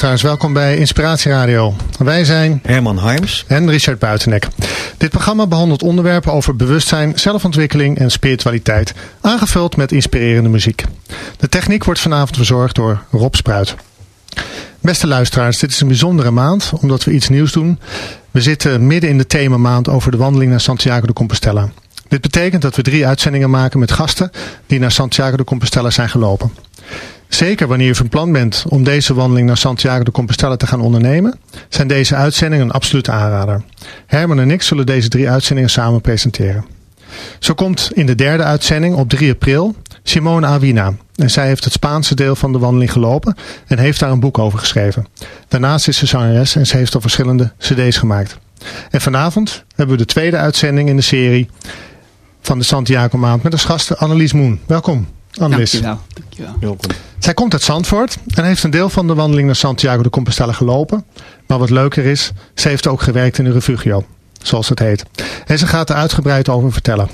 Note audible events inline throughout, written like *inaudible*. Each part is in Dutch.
luisteraars, welkom bij Inspiratie Radio. Wij zijn Herman Harms en Richard Buitenek. Dit programma behandelt onderwerpen over bewustzijn, zelfontwikkeling en spiritualiteit, aangevuld met inspirerende muziek. De techniek wordt vanavond verzorgd door Rob Spruit. Beste luisteraars, dit is een bijzondere maand omdat we iets nieuws doen. We zitten midden in de themamaand over de wandeling naar Santiago de Compostela. Dit betekent dat we drie uitzendingen maken met gasten die naar Santiago de Compostela zijn gelopen. Zeker wanneer je van plan bent om deze wandeling naar Santiago de Compostela te gaan ondernemen, zijn deze uitzendingen een absolute aanrader. Herman en ik zullen deze drie uitzendingen samen presenteren. Zo komt in de derde uitzending op 3 april Simone Avina. En zij heeft het Spaanse deel van de wandeling gelopen en heeft daar een boek over geschreven. Daarnaast is ze zangeres en ze heeft al verschillende cd's gemaakt. En vanavond hebben we de tweede uitzending in de serie van de Santiago Maand met als gasten Annelies Moen. Welkom Annelies. Dankjewel. Dankjewel. Welkom. Zij komt uit Zandvoort en heeft een deel van de wandeling naar Santiago de Compostela gelopen. Maar wat leuker is, ze heeft ook gewerkt in een refugio, zoals het heet. En ze gaat er uitgebreid over vertellen.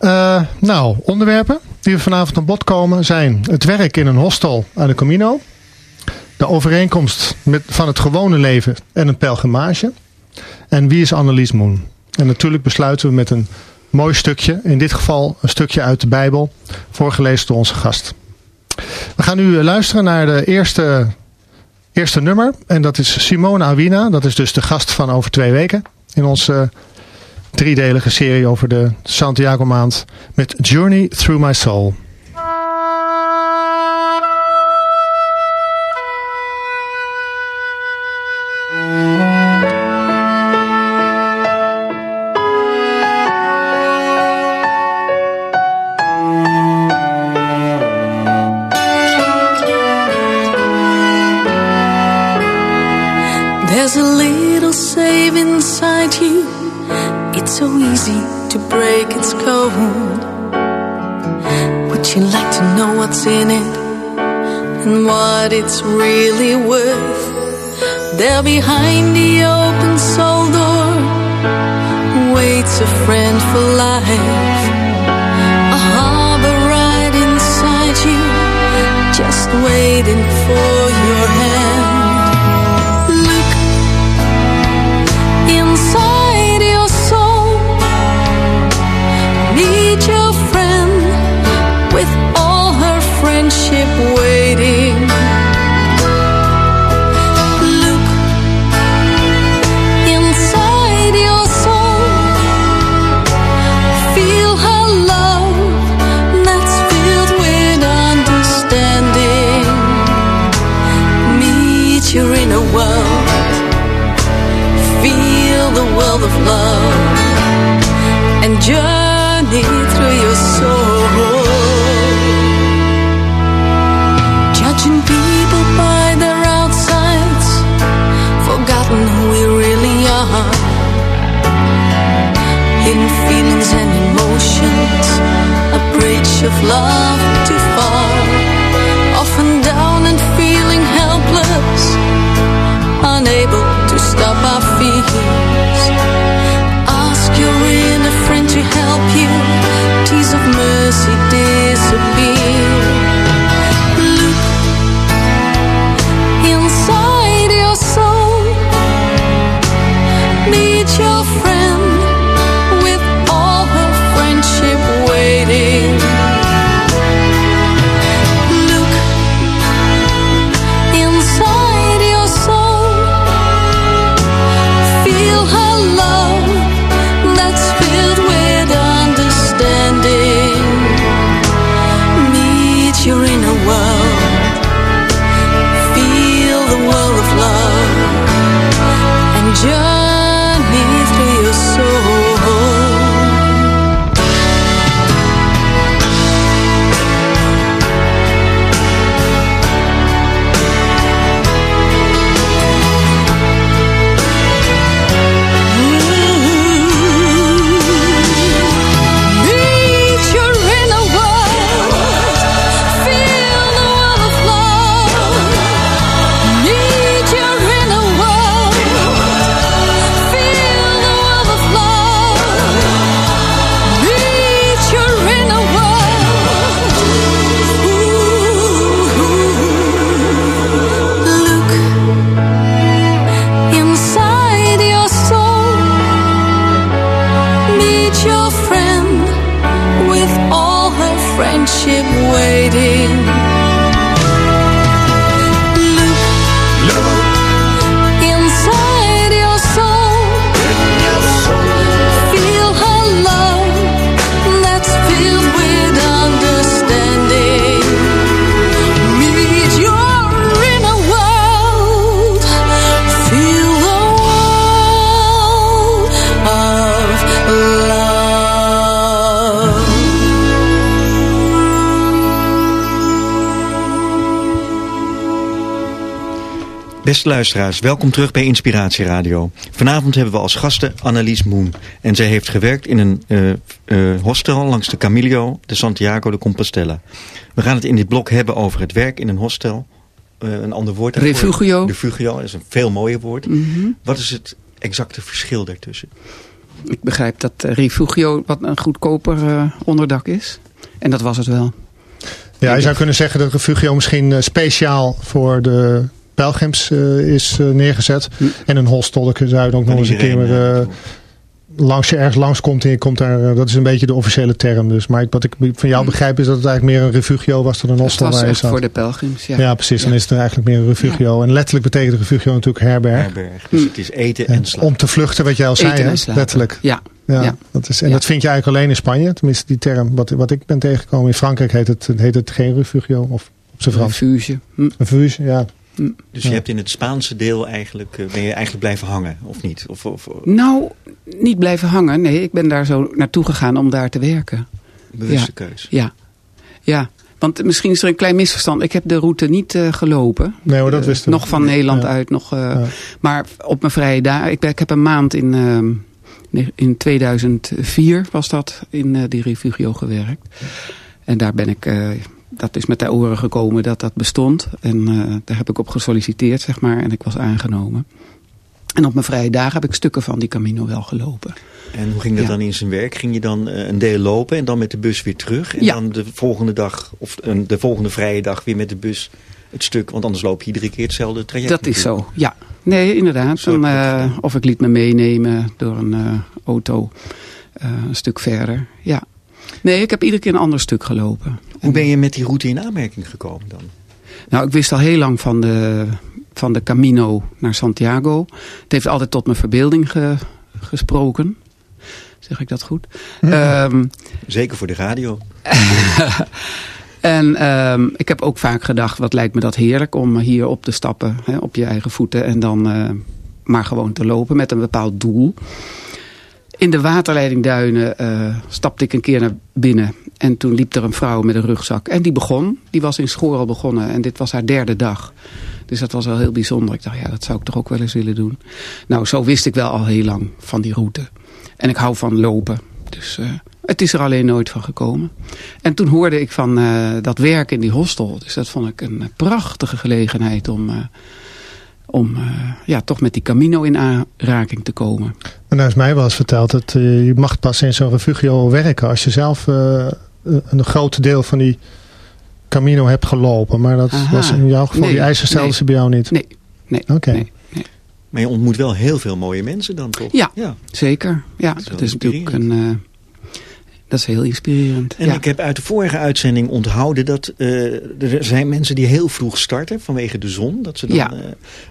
Uh, nou, onderwerpen die we vanavond aan bod komen zijn het werk in een hostel aan de Camino. De overeenkomst met, van het gewone leven en een pelgrimage. En wie is Annelies Moon? En natuurlijk besluiten we met een mooi stukje. In dit geval een stukje uit de Bijbel. Voorgelezen door onze gast. We gaan nu luisteren naar de eerste, eerste nummer. En dat is Simone Awina. Dat is dus de gast van over twee weken. In onze driedelige serie over de Santiago maand. Met Journey Through My Soul. It's really worth. There behind the open soul door waits a friend for life. A harbor right inside you, just waiting for your of love too far. Often down and feeling helpless, unable to stop our fears Beste luisteraars, welkom terug bij Inspiratie Radio. Vanavond hebben we als gasten Annelies Moon. En zij heeft gewerkt in een eh, eh, hostel langs de Camillo de Santiago de Compostela. We gaan het in dit blok hebben over het werk in een hostel. Eh, een ander woord daarvoor. Refugio. Refugio is een veel mooier woord. Mhm. Wat is het exacte verschil daartussen? Ik begrijp dat Refugio wat een goedkoper onderdak is. En dat was het wel. Ja, je zou kunnen zeggen dat Refugio misschien speciaal voor de pelgrims eh, is eh, neergezet. Hm. En een hostel, dat zou je ook nog eens een keer eh, langs je ergens langs komt en je komt daar, dat is een beetje de officiële term. Dus, maar wat ik van jou begrijp is dat het eigenlijk meer een refugio was dan een hostel was zat. voor de pelgrims. Ja, ja. precies. Dan is het eigenlijk meer een refugio. En letterlijk betekent refugio natuurlijk herberg. herberg. Dus het is eten en En slapen. om te vluchten, wat jij al zei, Eten hè? letterlijk. Ja, Ja, Ja. Dat is, en Ja. dat vind je eigenlijk alleen in Spanje. Tenminste, die term, wat, wat ik ben tegengekomen. In Frankrijk heet het, heet het geen refugio. Of op zijn Frans. refuge. Hm. Refuge, ja. Dus je hebt in het Spaanse deel eigenlijk, eh, ben je eigenlijk blijven hangen, of niet? Of, of Nou, niet blijven hangen. Nee, ik ben daar zo naartoe gegaan om daar te werken. bewuste Ja. keus? Ja, ja. Want misschien is er een klein misverstand. Ik heb de route niet eh, gelopen. Nee hoor, dat Eh, wisten we. Nog van Nederland Ja. uit. Nog, eh, Ja. Maar op mijn vrije dagen. Ik, ben- ik heb een maand in, ehm, in 2004 was dat in eh, die refugio gewerkt. En daar ben ik. Dat is met de oren gekomen dat dat bestond. En eh, daar heb ik op gesolliciteerd, zeg maar. En ik was aangenomen. En op mijn vrije dagen heb ik stukken van die Camino wel gelopen. En hoe ging dat Ja. dan in zijn werk? Ging je dan eh, een deel lopen en dan met de bus weer terug? En Ja. dan de volgende dag, of de volgende vrije dag weer met de bus het stuk? Want anders loop je iedere keer hetzelfde traject. Dat is zo, ja. Nee, inderdaad. Dan, eh, of ik liet me meenemen door een auto een stuk verder. Ja. Nee, ik heb iedere keer een ander stuk gelopen. Hoe ben je met die route in aanmerking gekomen dan? Nou, ik wist al heel lang van de, van de Camino naar Santiago. Het heeft altijd tot mijn verbeelding ge- gesproken. Zeg ik dat goed? Ehm, Zeker voor de radio. *laughs* en ehm, ik heb ook vaak gedacht, wat lijkt me dat heerlijk om hier op te stappen. Hè, op je eigen voeten en dan eh, maar gewoon te lopen met een bepaald doel. In de waterleidingduinen eh, stapte ik een keer naar binnen. En toen liep er een vrouw met een rugzak. En die begon. Die was in Schoor al begonnen. En dit was haar derde dag. Dus dat was wel heel bijzonder. Ik dacht, ja, dat zou ik toch ook wel eens willen doen. Nou, zo wist ik wel al heel lang van die route. En ik hou van lopen. Dus eh, het is er alleen nooit van gekomen. En toen hoorde ik van eh, dat werk in die hostel. Dus dat vond ik een prachtige gelegenheid om... om ja, toch met die Camino in aanraking te komen. En daar is mij wel eens verteld dat eh, je mag pas in zo'n refugio werken als je zelf eh, een groot deel van die Camino hebt gelopen. Maar dat Aha. was in jouw geval, Nee, die eisen stelden nee. ze bij jou niet. Nee, nee, Oké. nee. Maar je ontmoet wel heel veel mooie mensen dan toch? Ja. ja. Zeker. Ja, Dat is dat wel is natuurlijk een... eh, dat is heel inspirerend. En ja. ik heb uit de vorige uitzending onthouden dat eh, er zijn mensen die heel vroeg starten vanwege de zon. Dat ze dan, Ja. eh,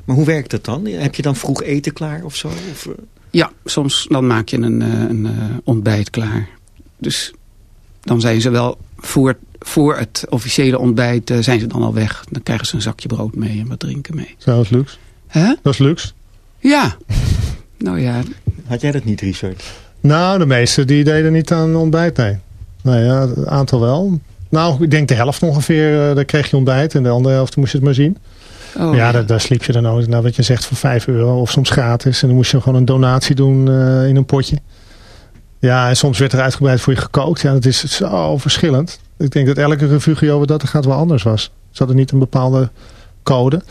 maar hoe werkt dat dan? Heb je dan vroeg eten klaar of zo? Of, eh, Ja, soms dan maak je een, eh, een eh, ontbijt klaar. Dus dan zijn ze wel voor, voor het officiële ontbijt eh, zijn ze dan al weg. Dan krijgen ze een zakje brood mee en wat drinken mee. Zo, dat is luxe. Hè? Dat is luxe. Ja. *laughs* nou ja, had jij dat niet, Richard? Nou, de meesten die deden niet aan ontbijt, nee. Nee, ja, het aantal wel. Nou, ik denk de helft ongeveer, eh, daar kreeg je ontbijt. En de andere helft moest je het maar zien. Oh, ja, daar, daar sliep je dan ook. Nou, wat je zegt voor 5 euro of soms gratis. En dan moest je gewoon een donatie doen eh, in een potje. Ja, en soms werd er uitgebreid voor je gekookt. Ja, dat is zo verschillend. Ik denk dat elke refugio wat dat er gaat wel anders was. Ze hadden niet een bepaalde code.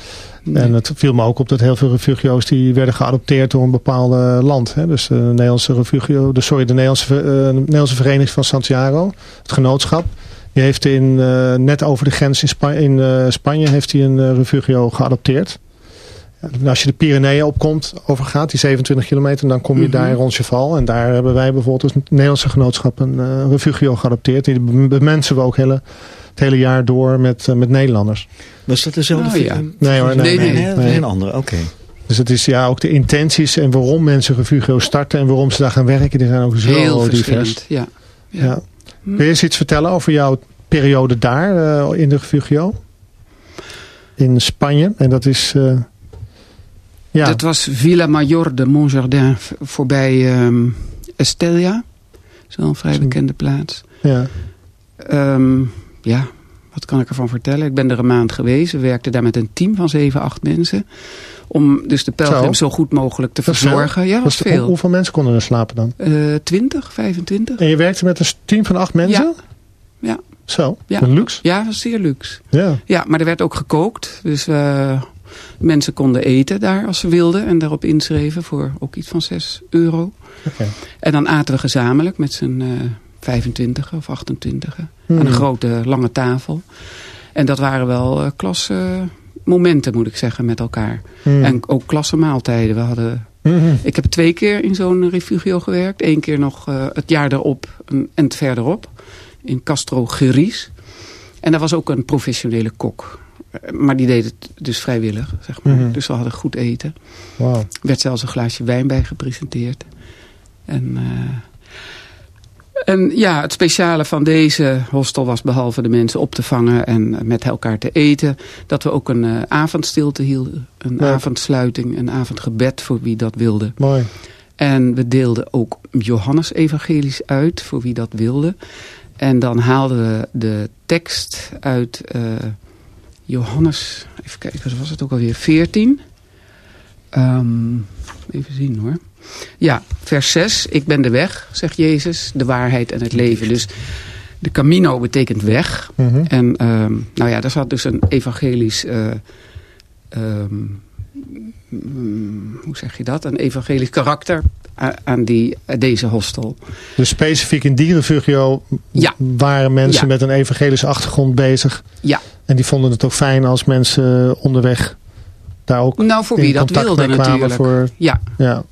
nee. En het viel me ook op dat heel veel refugio's die werden geadopteerd door een bepaald land. Hè. Dus de Nederlandse refugio, de, sorry, de Nederlandse, eh, Nederlandse Vereniging van Santiago, het genootschap. Die heeft in, eh, net over de grens in, Spa in eh, Spanje heeft hij een eh, refugio geadopteerd. Als je de Pyreneeën opkomt, overgaat, die 27 kilometer, dan kom je Mhm. daar in Roncesvalles. En daar hebben wij bijvoorbeeld als Nederlandse genootschap een refugio geadopteerd. Die bemensen we ook hele, het hele jaar door met, met Nederlanders. Was dat dezelfde? Oh, ja. Nee hoor, nee, Nee, nee, nee, dat is nee. een andere, oké. Dus het is ja ook de intenties en waarom mensen refugio starten en waarom ze daar gaan werken. Die zijn ook zo Heel divers. Ja. ja. Kun je eens iets vertellen over jouw periode daar eh, in de refugio? In Spanje. En dat is... eh, ja, Dat was Villa Mayor de Montjardin voorbij ehm Estella. Een vrij Zo'n- bekende plaats. ja. Ehm, ja, wat kan ik ervan vertellen? Ik ben er een maand geweest. We werkten daar met een team van 7, 8 mensen. Om dus de pelgrims zo, goed mogelijk te veel. verzorgen. Ja, was hoe- veel. hoeveel mensen konden er slapen dan? Eh 20, 25. En je werkte met een team van acht mensen? Ja. Zo, Ja. een luxe. Ja, was zeer luxe. Ja. Ja, maar er werd ook gekookt. Dus eh, mensen konden eten daar als ze wilden. En daarop inschreven voor ook iets van 6 euro. Oké. En dan aten we gezamenlijk met z'n eh 25 of 28 Hmm. aan een grote lange tafel. En dat waren wel eh klasse momenten moet ik zeggen met elkaar. Hmm. En ook klasse maaltijden. We hadden, Mhm. ik heb twee keer in zo'n refugio gewerkt. Eén keer nog eh, het jaar erop en het verderop. In Castro Geries. En daar was ook een professionele kok. Eh, Maar die deed het dus vrijwillig, zeg maar. Mhm. Dus we hadden goed eten. Er werd zelfs een glaasje wijn bij gepresenteerd. En, eh, en ja, het speciale van deze hostel was behalve de mensen op te vangen en met elkaar te eten, dat we ook een eh, avondstilte hielden. Een Ja. avondsluiting, een avondgebed voor wie dat wilde. Mooi. En we deelden ook Johannes evangelisch uit voor wie dat wilde. En dan haalden we de tekst uit eh, Johannes, even kijken, wat was het ook alweer, 14. Ehm, even zien hoor. Ja, vers 6. Ik ben de weg, zegt Jezus, de waarheid en het leven. Dus de camino betekent weg. Mhm. En ehm, nou ja, daar zat dus een evangelisch... eh, ehm, hoe zeg je dat? Een evangelisch karakter aan die, aan deze hostel. Dus specifiek in die refugio Ja. waren mensen Ja. met een evangelische achtergrond bezig. Ja, En die vonden het ook fijn als mensen onderweg daar ook nou voor wie dat wilde natuurlijk. Voor, Ja, ja.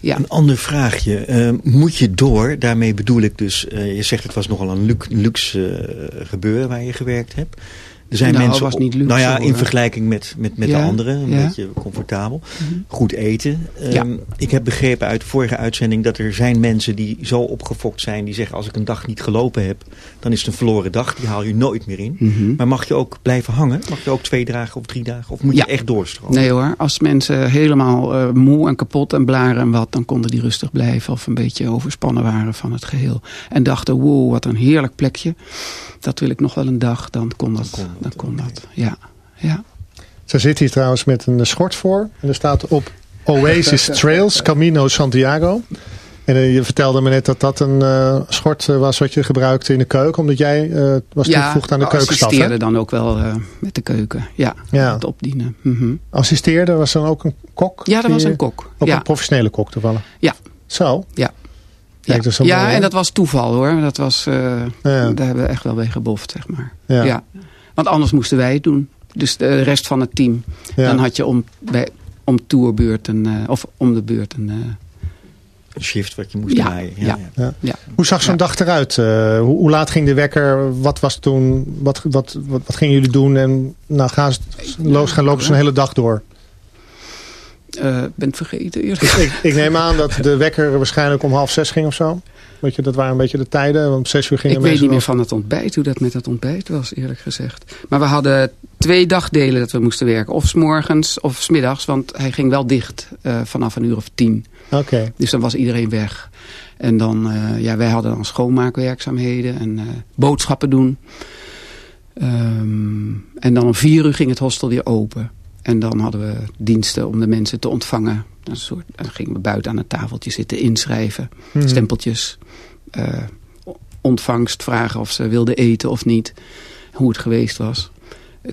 Ja. Een ander vraagje. Eh, moet je door, daarmee bedoel ik dus, eh, je zegt het was nogal een lu- luxe eh, gebeuren waar je gewerkt hebt. Er zijn Nou, mensen, was niet luxe, nou ja, in hoor. vergelijking met, met, met Ja, de anderen, een ja. beetje comfortabel. Mhm. Goed eten. Ja. Ehm, Ik heb begrepen uit de vorige uitzending dat er zijn mensen die zo opgefokt zijn. Die zeggen als ik een dag niet gelopen heb, dan is het een verloren dag. Die haal je nooit meer in. Mhm. Maar mag je ook blijven hangen? Mag je ook twee dagen of drie dagen? Of moet je echt doorstromen? Nee hoor, als mensen helemaal eh, moe en kapot en blaren en wat... dan konden die rustig blijven of een beetje overspannen waren van het geheel. En dachten, wow, wat een heerlijk plekje. Dat wil ik nog wel een dag, dan kon dat. kon Dan kon dat, ja. ja. Ze zit hier trouwens met een schort voor. En er staat op Oasis *laughs* Trails Camino Santiago. En eh, je vertelde me net dat dat een eh, schort eh, was wat je gebruikte in de keuken. Omdat jij eh, was toegevoegd aan de keukenstaf. assisteerde hè? dan ook wel eh, met de keuken. Ja, Ja. het opdienen. Mhm. Assisteerde was dan ook een kok? Ja, dat was een kok. Ook Ja, een professionele kok toevallig? Ja. Zo? ja. Kijk, ja mooi, hè? en dat was toeval hoor. Dat was, eh, Ja. Daar hebben we echt wel bij geboft, zeg maar. Ja. Want anders moesten wij het doen. Dus de rest van het team. Ja. Dan had je om, bij, om tourbeurt een, eh, of om de beurt een... eh, Een shift wat je moest Ja, draaien. ja. ja. ja. Hoe zag zo'n Ja. dag eruit? Eh, hoe, hoe laat ging de wekker? Wat was toen? Wat, wat, wat, wat gingen jullie doen? En nou, gaan, ze, los, gaan lopen ze een hele dag door. Eh, ben het vergeten eerlijk Ik, ik, ik neem aan dat de wekker waarschijnlijk om half zes ging of zo. Weet je, dat waren een beetje de tijden. Om zes uur gingen Ik weet niet meer nog- van het ontbijt, hoe dat met het ontbijt was, eerlijk gezegd. Maar we hadden twee dagdelen dat we moesten werken. Of s morgens of s middags, want hij ging wel dicht eh, vanaf een uur of tien. Oké. Dus dan was iedereen weg. En dan, eh, ja, wij hadden dan schoonmaakwerkzaamheden en eh, boodschappen doen. Ehm, en dan om vier uur ging het hostel weer open. En dan hadden we diensten om de mensen te ontvangen. Een soort, dan gingen we buiten aan het tafeltje zitten inschrijven. Mhm. Stempeltjes. eh, ontvangst vragen of ze wilden eten of niet. Hoe het geweest was.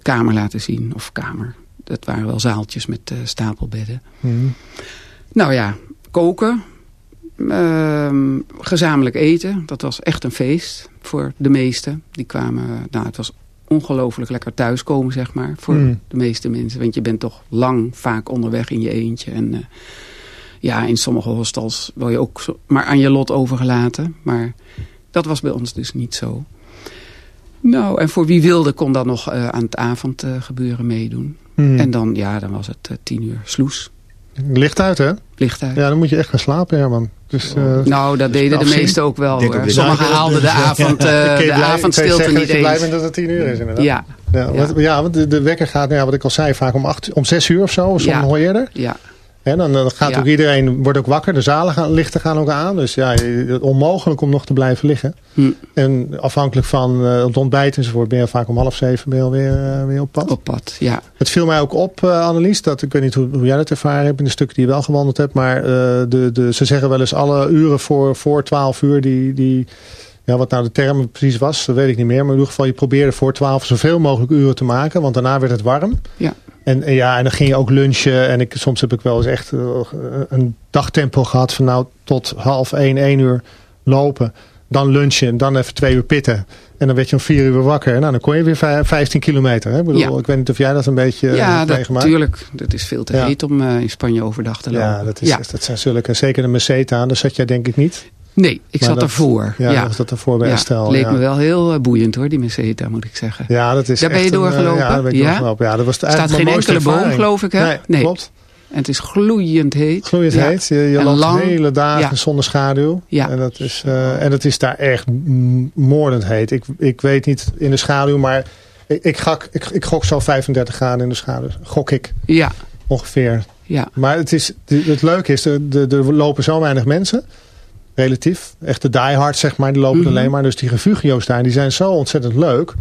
Kamer laten zien. Of kamer. Dat waren wel zaaltjes met eh, stapelbedden. Mhm. Nou ja, koken. Ehm, gezamenlijk eten. Dat was echt een feest voor de meesten. Die kwamen, nou het was ongelooflijk lekker thuiskomen, zeg maar. Voor Mm. de meeste mensen. Want je bent toch lang vaak onderweg in je eentje. En eh, ja, in sommige hostels word je ook zo- maar aan je lot overgelaten. Maar dat was bij ons dus niet zo. Nou, en voor wie wilde kon dan nog eh, aan het avondgebeuren meedoen. Hmm. En dan, ja, dan was het eh, tien uur sloes. Licht uit, hè? Licht uit. Ja, dan moet je echt gaan slapen, Herman. Dus, eh, Nou, dat deden de meesten ook wel. Hoor. Sommigen ik- haalden de, avond, ik eh, de blij- ik avondstilte niet dat je blij eens. bent dat het tien uur is, inderdaad. Ja, Ja, Ja. want, ja, want de, de wekker gaat, nou ja, wat ik al zei, vaak om, acht, om zes uur of zo, soms Ja. nog eerder. ja, En dan, dan gaat Ja. ook iedereen wordt ook wakker. De zalen gaan, lichten gaan ook aan. Dus ja, onmogelijk om nog te blijven liggen. Hm. En afhankelijk van eh, het ontbijt enzovoort ben je vaak om half zeven ben je alweer eh, weer op pad. op pad. Ja, Het viel mij ook op, eh, Annelies, dat ik weet niet hoe, hoe jij dat ervaren hebt in de stukken die je wel gewandeld hebt. Maar de, de, ze zeggen wel eens alle uren voor, voor 12 uur die, die ja, wat nou de term precies was, dat weet ik niet meer. Maar in ieder geval, je probeerde voor 12 zoveel mogelijk uren te maken. Want daarna werd het warm. ja. En, en ja, en dan ging je ook lunchen. En ik, soms heb ik wel eens echt eh, een dagtempo gehad van nou tot half één, één uur lopen. Dan lunchen en dan even twee uur pitten. En dan werd je om vier uur wakker. Nou, dan kon je weer vij- 15 kilometer. Hè? Ik, bedoel, Ja. ik weet niet of jij dat een beetje eh, ja hebt dat. Dat is veel te Ja. heet om eh, in Spanje overdag te lopen. Ja, dat, is, dat zijn zulke. Zeker de Meseta, daar zat jij denk ik niet. Nee, ik Maar zat ervoor. Ja, Ja, was dat ervoor bij Ja, Estelle. leek ja. me wel heel eh, boeiend hoor, die Meseta moet ik zeggen. Ja, dat is Daar ben je een, eh, doorgelopen? ja, daar ben ik Ja? doorgelopen. Ja, dat was de, Staat eigenlijk geen enkele boom, geloof ik, hè? Nee, Nee. klopt. En het is gloeiend heet. Gloeiend heet. Je, loopt lang. hele dagen zonder schaduw. Ja. En, dat is, eh, en het is daar echt moordend heet. Ik, ik weet niet in de schaduw, maar ik, ik, gok, ik, ik gok zo 35 graden in de schaduw. Gok ik Ja, ongeveer. ja. Maar het, is, het leuke is, er, er lopen zo weinig mensen. Relatief. Echt de diehards, zeg maar, die lopen Mhm. alleen maar. Dus die refugio's daar, die zijn zo ontzettend leuk.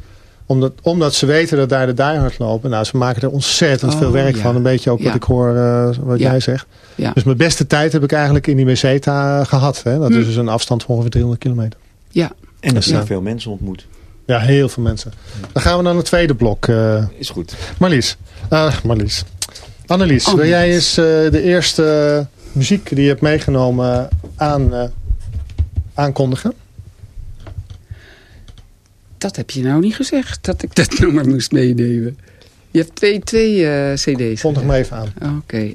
Omdat, omdat ze weten dat daar de diehards lopen. Nou, ze maken er ontzettend Oh, veel werk ja. van. Een beetje ook wat ik hoor, eh, wat Ja. jij zegt. Ja. Dus mijn beste tijd heb ik eigenlijk in die Meseta gehad. Hè? Dat Hm. is dus een afstand van ongeveer 300 kilometer. ja. En dat Ja. zijn veel mensen ontmoet. Ja, heel veel mensen. Dan gaan we naar het tweede blok. eh, Is goed. Marlies. Eh, Marlies. Annelies, wil Annelies. jij eens eh, de eerste muziek die je hebt meegenomen aan, eh, aankondigen? Dat heb je nou niet gezegd, dat ik dat *laughs* nummer moest meenemen. Je hebt twee, twee eh, cd's. Kondig me even aan. Oké.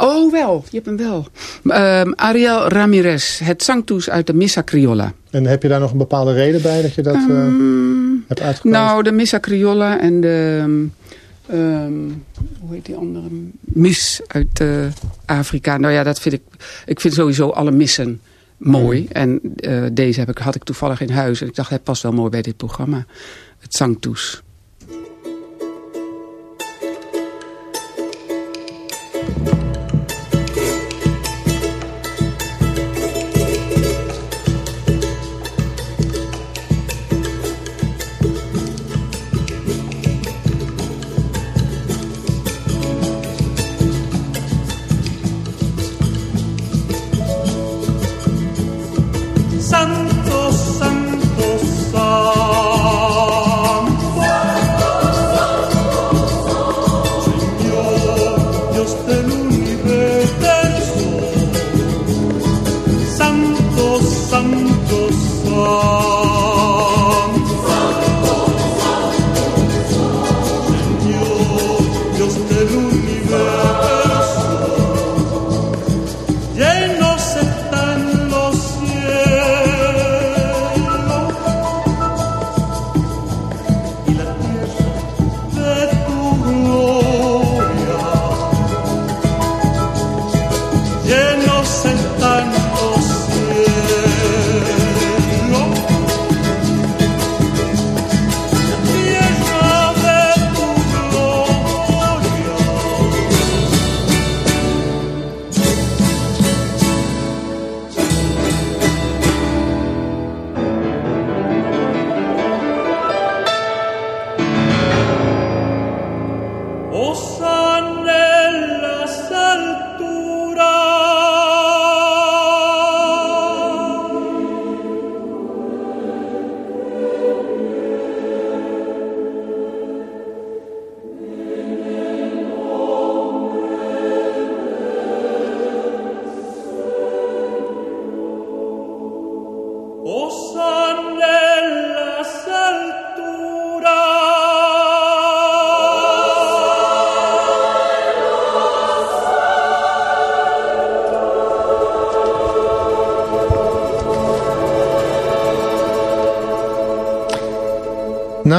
Oh, wel. Je hebt hem wel. Ehm, Ariel Ramirez, het Sanctus uit de Missa Criolla. En heb je daar nog een bepaalde reden bij dat je dat eh, Ehm, hebt uitgekozen? nou, de Missa Criolla en de... ehm, hoe heet die andere? Mis uit eh, Afrika. Nou ja, dat vind ik... Ik vind sowieso alle missen mooi. En eh, deze heb ik, had ik toevallig in huis. En ik dacht, hij past wel mooi bij dit programma. Het Sanctus.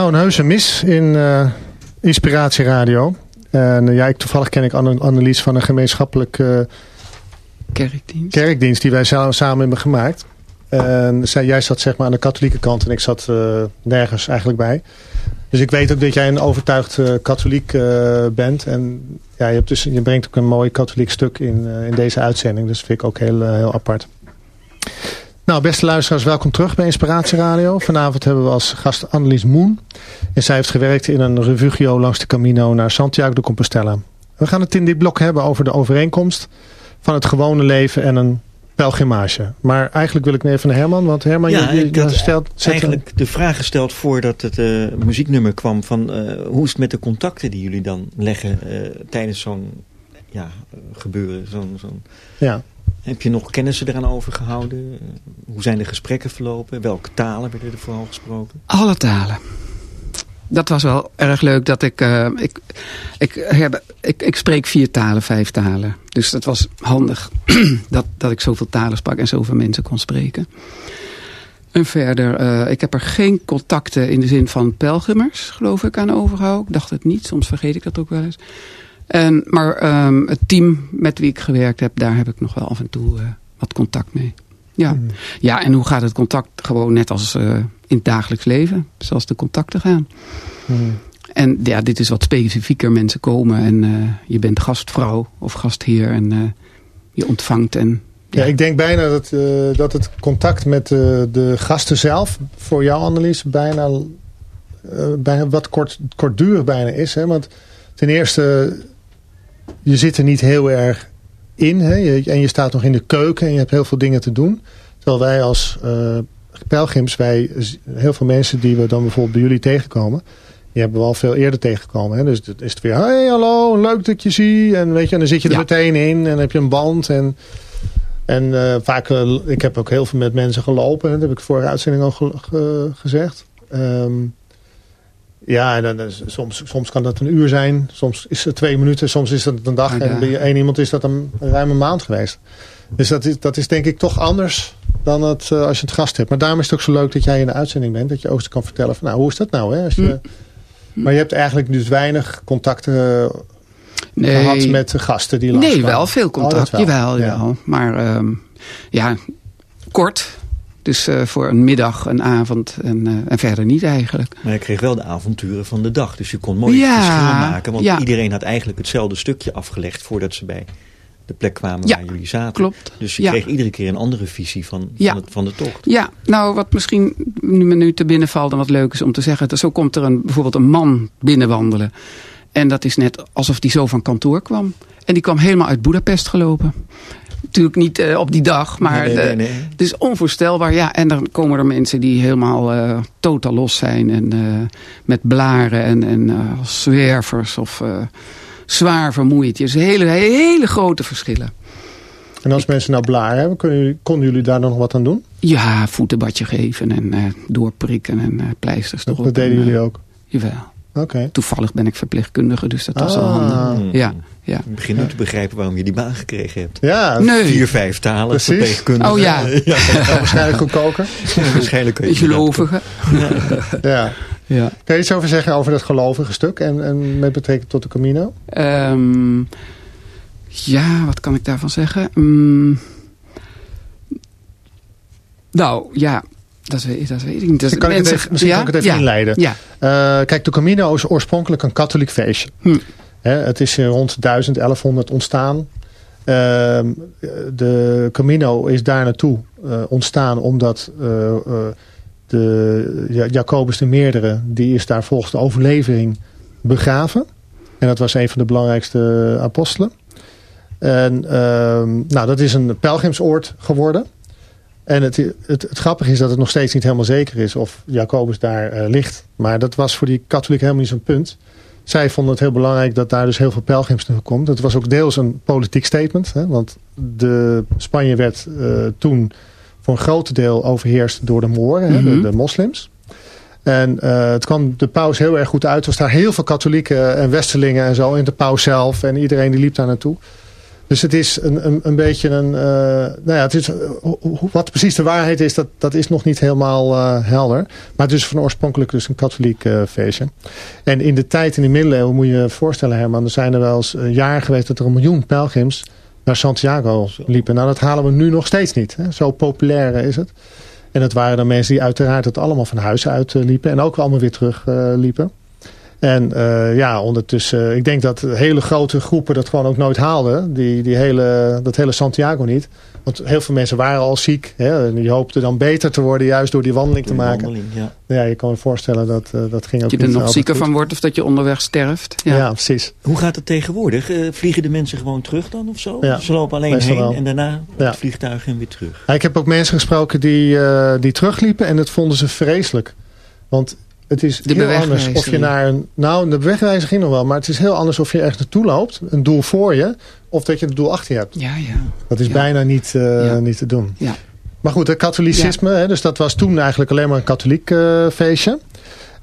Nou, een heuse mis in eh Inspiratie Radio. En eh, ja, ik, toevallig ken ik Anne- Annelies van een gemeenschappelijk eh, Kerkdienst. kerkdienst die wij sa- samen hebben gemaakt. En zij, jij zat zeg maar aan de katholieke kant en ik zat nergens eigenlijk bij. Dus ik weet ook dat jij een overtuigd katholiek bent. En ja, je, hebt dus, je brengt ook een mooi katholiek stuk in, in deze uitzending. Dus dat vind ik ook heel, heel apart. Nou, beste luisteraars, welkom terug bij Inspiratie Radio. Vanavond hebben we als gast Annelies Moen. En zij heeft gewerkt in een refugio langs de Camino naar Santiago de Compostela. We gaan het in dit blok hebben over de overeenkomst van het gewone leven en een pelgrimage. Maar eigenlijk wil ik nu even naar Herman, want Herman, Ja, je, stelt... Eigenlijk de vraag gesteld voordat het eh, muzieknummer kwam van eh, hoe is het met de contacten die jullie dan leggen eh, tijdens zo'n ja, gebeuren? Zo'n, zo'n... Ja. Heb je nog kennissen eraan overgehouden? Eh, hoe zijn de gesprekken verlopen? Welke talen werden er vooral gesproken? Alle talen. Dat was wel erg leuk dat ik, eh, ik, ik, ik, ik spreek vier talen, vijf talen. Dus dat was handig *clears throat* dat, dat ik zoveel talen sprak en zoveel mensen kon spreken. En verder, eh, ik heb er geen contacten in de zin van pelgrimers, geloof ik, aan overgehouden. Ik dacht het niet, soms vergeet ik dat ook wel eens. En, maar ehm, het team met wie ik gewerkt heb, daar heb ik nog wel af en toe eh, wat contact mee. Ja. Mhm. ja, en hoe gaat het contact gewoon net als eh, in het dagelijks leven, zoals de contacten gaan. Mhm. En ja, dit is wat specifieker. Mensen komen en eh, je bent gastvrouw of gastheer en je ontvangt. En, Ja, ik denk bijna dat, dat het contact met de gasten zelf voor jou Annelies bijna, bijna wat kort, kortdurig bijna is. Hè? Want ten eerste, je zit er niet heel erg in. Hè? Je- en je staat nog in de keuken en je hebt heel veel dingen te doen. Terwijl wij als eh, pelgrims, wij, heel veel mensen die we dan bijvoorbeeld bij jullie tegenkomen. Die hebben we al veel eerder tegengekomen. Hè? Dus dan is het weer, hey hallo, leuk dat ik je zie. En, weet je, en dan zit je er Ja. meteen in en dan heb je een band. En, en eh, vaak, eh, ik heb ook heel veel met mensen gelopen. hè. Dat heb ik vorige uitzending al ge- ge- gezegd. Ehm, ja, en dan, soms, soms kan dat een uur zijn. Soms is het twee minuten. Soms is dat een dag. Ah, en bij één iemand is dat een, een ruime maand geweest. Dus dat is, dat is denk ik toch anders dan het, eh, als je het gast hebt. Maar daarom is het ook zo leuk dat jij in de uitzending bent. Dat je ook eens kan vertellen van nou, hoe is dat nou? Hè? Als je, Maar je hebt eigenlijk dus weinig contacten eh, gehad met de gasten die langs nee, wel veel contact. Oh, dat wel. Jawel, Ja. jawel. Maar ehm, ja, kort. Dus eh, voor een middag, een avond en, eh, en verder niet eigenlijk. Maar je kreeg wel de avonturen van de dag. Dus je kon mooi Ja, het verschil maken. Want ja. iedereen had eigenlijk hetzelfde stukje afgelegd voordat ze bij de plek kwamen Ja, waar jullie zaten. klopt. Dus je kreeg iedere keer een andere visie van, van, het, van de tocht. Ja, nou wat misschien nu me nu te binnen valt en wat leuk is om te zeggen. Zo komt er een, bijvoorbeeld een man binnenwandelen. En dat is net alsof die zo van kantoor kwam. En die kwam helemaal uit Budapest gelopen. Natuurlijk niet eh, op die dag, maar Nee, nee, de- nee, nee. het is onvoorstelbaar. Ja, en dan komen er mensen die helemaal eh, totaal los zijn. En eh, met blaren en, en eh, als zwervers of eh, zwaar vermoeid. Dus hele, hele grote verschillen. En als mensen nou blaar hebben, kunnen jullie, konden jullie daar dan nog wat aan doen? Ja, voetenbadje geven en eh, doorprikken en eh, pleisters Dat, erop. dat deden En, eh, jullie ook? Jawel. Oké. Toevallig ben ik verpleegkundige, dus dat was al Ah. handig. Mm. Ja, ja. Ik begin nu te begrijpen waarom je die baan gekregen hebt. Ja, Nee, Vier, vijf talen, Precies. verpleegkundige. Oh ja. *laughs* ja waarschijnlijk goedkoker. waarschijnlijk. kun je gelovige. Ja. Ja. Kan je iets over zeggen over dat gelovige stuk en, en met betrekking tot de Camino? Ehm, ja, wat kan ik daarvan zeggen? Mm, nou, ja, dat weet, dat weet ik niet. Misschien kan ik het even- misschien kan ik het even ja, inleiden. Ja, Eh, kijk, de Camino is oorspronkelijk een katholiek feestje. Hm. Het is rond 1000, 1100 ontstaan. Ehm, de Camino is daar naartoe eh, ontstaan omdat eh, eh, de Ja- Jacobus de Meerdere, die is daar volgens de overlevering begraven. En dat was een van de belangrijkste apostelen. En ehm, nou, dat is een pelgrimsoord geworden. En het, het, het grappige is dat het nog steeds niet helemaal zeker is of Jacobus daar ligt. Maar dat was voor die katholieken helemaal niet zo'n punt. Zij vonden het heel belangrijk dat daar dus heel veel pelgrims naartoe komt. Het was ook deels een politiek statement. Hè, want de Spanje werd eh, toen voor een groot deel overheerst door de Mooren, hè, Mhm. de moslims. En eh, het kwam de paus heel erg goed uit. Er was daar heel veel katholieken en westerlingen en zo. En de paus zelf en iedereen die liep daar naartoe. Dus het is een, een, een beetje een... eh, nou ja, het is, ho- wat precies de waarheid is, dat, dat is nog niet helemaal eh, helder. Maar het is van oorspronkelijk dus een katholiek eh, feestje. En in de tijd, in de middeleeuwen, moet je je voorstellen Herman... er zijn er wel eens een jaar geweest dat er een miljoen pelgrims naar Santiago liepen. Nou, dat halen we nu nog steeds niet. Hè? Zo populair eh, is het. En het waren dan mensen die uiteraard het allemaal van huis uit eh, liepen. En ook allemaal weer terug eh, liepen. En eh, ja, ondertussen, ik denk dat hele grote groepen dat gewoon ook nooit haalden. Die, die hele, dat hele Santiago niet. Want heel veel mensen waren al ziek. Hè, en die hoopten dan beter te worden juist door die wandeling te Door die maken. wandeling, ja. Ja, je kan je voorstellen dat eh, dat ging ook Dat je er niet nog zieker goed. van wordt of dat je onderweg sterft. Ja, Ja. precies. Hoe gaat het tegenwoordig? Eh, vliegen de mensen gewoon terug dan of zo? Ja, Ze lopen alleen heen wel. en daarna Ja. het vliegtuig en weer terug. Ja, ik heb ook mensen gesproken die, eh, die terugliepen en dat vonden ze vreselijk. Want het is De heel anders of je naar een... Nou, de bewegwijzering ging nog wel. Maar het is heel anders of je ergens naartoe loopt. Een doel voor je. Of dat je het doel achter je hebt. Ja, ja. Dat is Ja. bijna niet, eh, Ja. niet te doen. Ja. Maar goed, het katholicisme. Hè, dus dat was toen eigenlijk alleen maar een katholiek eh, feestje.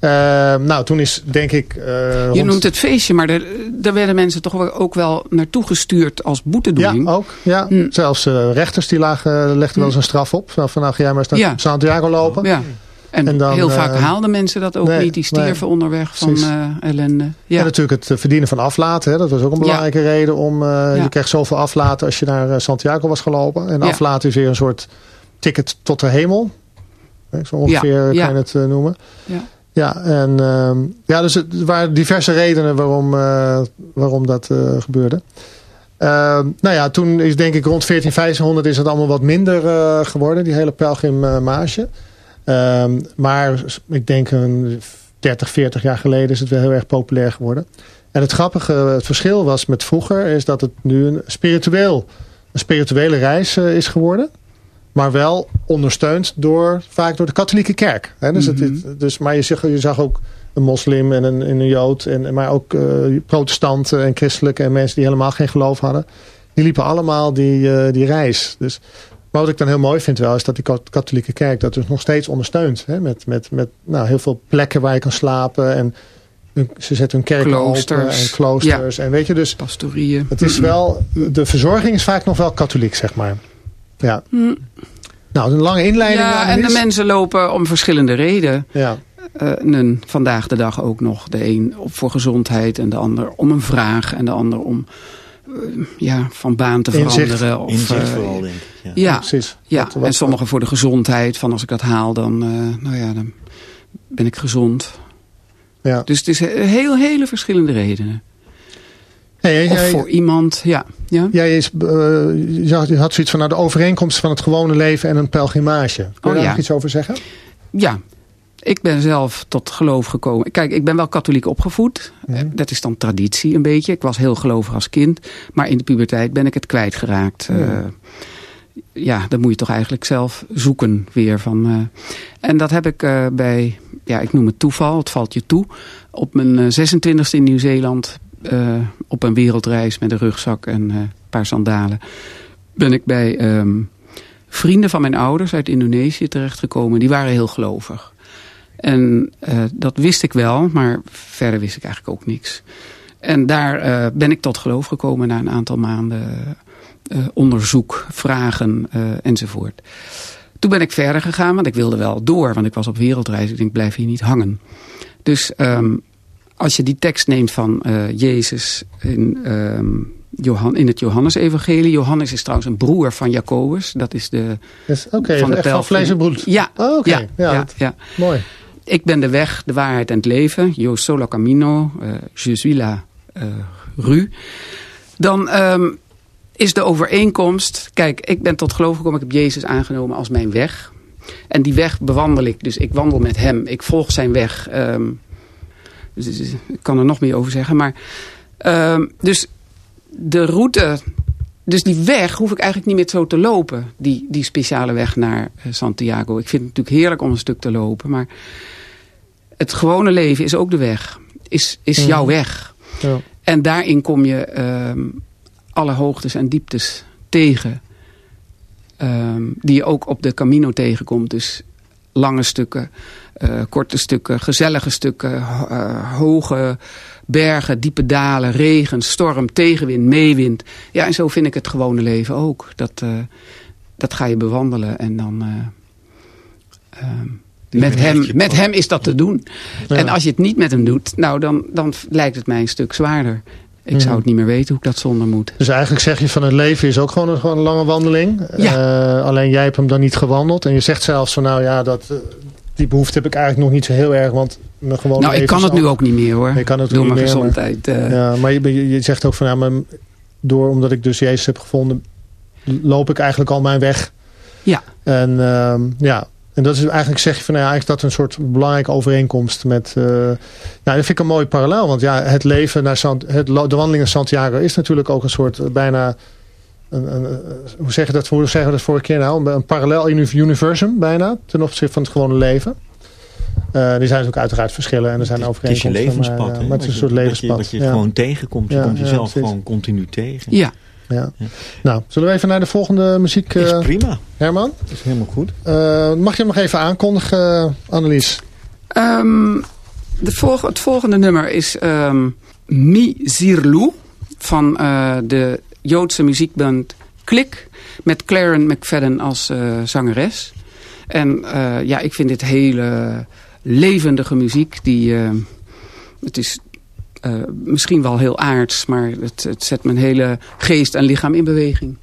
Eh, nou, toen is denk ik... Je rond- noemt het feestje, maar er, daar werden mensen toch ook wel naartoe gestuurd als Ja, boetedoening. ook. Ja. Hm. Zelfs rechters die lagen, legden wel eens een straf op. Van, van nou, ga jij maar eens naar Ja. Santiago lopen. Ja. En, En dan, heel vaak eh, haalden mensen dat ook nee, niet. Die stierven nee. onderweg van eh, ellende. En Ja. natuurlijk het eh, verdienen van aflaten. Hè. Dat was ook een Ja. belangrijke reden om... Ja. Je kreeg zoveel aflaten als je naar Santiago was gelopen. En aflaten is weer een soort ticket tot de hemel. Hè, Zo ongeveer kan je het noemen. Ja. Ja, en ehm, ja, dus het- er waren diverse redenen waarom, waarom dat gebeurde. Ehm, nou ja, toen is denk ik rond 14, 1500 is het allemaal wat minder geworden, die hele pelgrimage. Ehm, maar ik denk een 30, 40 jaar geleden is het wel heel erg populair geworden. En het grappige, het verschil was met vroeger, is dat het nu een, spiritueel, een spirituele reis eh, is geworden. Maar wel ondersteund door, vaak door de katholieke kerk. Hè? Dus het, het- dus, maar je zag, je zag ook een moslim en een, en een jood. En, maar ook eh, protestanten en christelijke en mensen die helemaal geen geloof hadden. Die liepen allemaal die, eh, die reis. Dus, maar wat ik dan heel mooi vind wel, is dat die kat- katholieke kerk dat dus nog steeds ondersteunt. Hè? Met, met, met nou, heel veel plekken waar je kan slapen. En ze zetten hun kerken open Kloosters. en kloosters. En weet je, dus Pastorieën. het is wel, de verzorging is vaak nog wel katholiek, zeg maar. Ja. Nou, een lange inleiding. Ja, en de mensen lopen om verschillende redenen. Ja, een, vandaag de dag ook nog. De een voor gezondheid en de ander om een vraag. En de ander om ja, van baan te Inzicht. veranderen. Of, Inzicht eh, vooral, denk ik. Ja. Ja, precies. ja. Wat- wat- en sommigen voor de gezondheid. Van als ik dat haal, dan, eh, nou ja, dan ben ik gezond. Ja. Dus het is he- heel, hele verschillende redenen. Hey, Of jij, voor iemand, ja. ja. jij is, eh, je had- je had zoiets van nou, de overeenkomst van het gewone leven en een pelgrimage. Kun je Oh, daar ja. nog iets over zeggen? Ja, ik ben zelf tot geloof gekomen. Kijk, ik ben wel katholiek opgevoed. Mhm. Eh, Dat is dan traditie een beetje. Ik was heel gelovig als kind. Maar in de puberteit ben ik het kwijtgeraakt. Mhm. Eh, ja, dan moet je toch eigenlijk zelf zoeken weer. Van, eh. En dat heb ik bij, ja, ik noem het toeval. Het valt je toe. Op mijn eh, 26e in Nieuw-Zeeland. op een wereldreis met een rugzak en een paar sandalen. Ben ik bij ehm, vrienden van mijn ouders uit Indonesië terechtgekomen. Die waren heel gelovig. En eh, dat wist ik wel, maar verder wist ik eigenlijk ook niks. En daar eh, ben ik tot geloof gekomen na een aantal maanden eh, onderzoek, vragen enzovoort. Toen ben ik verder gegaan, want ik wilde wel door, want ik was op wereldreis. Ik denk, blijf hier niet hangen. Dus ehm, als je die tekst neemt van Jezus in, ehm, Johan, in het Johannesevangelie. Johannes is trouwens een broer van Jacobus. Dat is de... Dus, Oké, van de echt van pelgrim. vlees en bloed. Ja, Oh, oké. ja, Ja, ja. Mooi. Ik ben de weg, de waarheid en het leven. Yo solo camino. eh, je suis la eh, rue. Dan ehm, is de overeenkomst... Kijk, ik ben tot geloof gekomen. Ik heb Jezus aangenomen als mijn weg. En die weg bewandel ik. Dus ik wandel met hem. Ik volg zijn weg. Ehm, dus, dus, ik kan er nog meer over zeggen. Maar, ehm, dus de route... Dus die weg hoef ik eigenlijk niet meer zo te lopen. Die, die speciale weg naar eh, Santiago. Ik vind het natuurlijk heerlijk om een stuk te lopen. Maar het gewone leven is ook de weg. Is, is jouw weg. Ja. En daarin kom je ehm, alle hoogtes en dieptes tegen. Ehm, die je ook op de Camino tegenkomt. Dus lange stukken, eh, korte stukken, gezellige stukken, eh, hoge bergen, diepe dalen, regen, storm, tegenwind, meewind. Ja, en zo vind ik het gewone leven ook. Dat, eh, dat ga je bewandelen en dan... ehm, met, hem, met hem is dat te doen. Ja. En als je het niet met hem doet, nou dan, dan lijkt het mij een stuk zwaarder. Ik zou het niet meer weten hoe ik dat zonder moet. Dus eigenlijk zeg je van het leven is ook gewoon een, gewoon een lange wandeling. Ja. Eh, alleen jij hebt hem dan niet gewandeld. En je zegt zelfs van nou ja, dat, eh, die behoefte heb ik eigenlijk nog niet zo heel erg. Want mijn gewone Nou, ik kan het nu ook niet meer hoor. Je kan het Door niet mijn meer, maar- gezondheid. eh. Ja, maar je, je, zegt ook van ja, maar door, omdat ik dus Jezus heb gevonden, loop ik eigenlijk al mijn weg. Ja. En ehm, ja, en dat is eigenlijk zeg je van nou ja, eigenlijk dat een soort belangrijke overeenkomst met. eh nou, dat vind ik een mooi parallel. Want ja, het leven naar Sant, het, de wandeling naar Santiago is natuurlijk ook een soort eh, bijna. Een, een, eh, hoe zeg je dat? Hoe zeggen we dat vorige keer nou? Een, een parallel uni- universum bijna ten opzichte van het gewone leven. Eh, die zijn natuurlijk uiteraard verschillen en er zijn is- het is je overeenkomsten. levenspad. maar, het is een soort levenspad. Wat je, wat je ja. gewoon tegenkomt. Je Ja, komt jezelf gewoon continu tegen. ja. Ja. Ja. Nou, zullen we even naar de volgende muziek, Is eh, prima. Herman? Dat is helemaal goed. Eh, mag je hem nog even aankondigen, Annelies? Ehm, de volg- het volgende nummer is ehm Mi Zirlu van eh, de Joodse muziekband Klik met Claren McFadden als zangeres. En eh, ja, ik vind dit hele levendige muziek. Die, eh, het is misschien wel heel aards, maar het, het zet mijn hele geest en lichaam in beweging.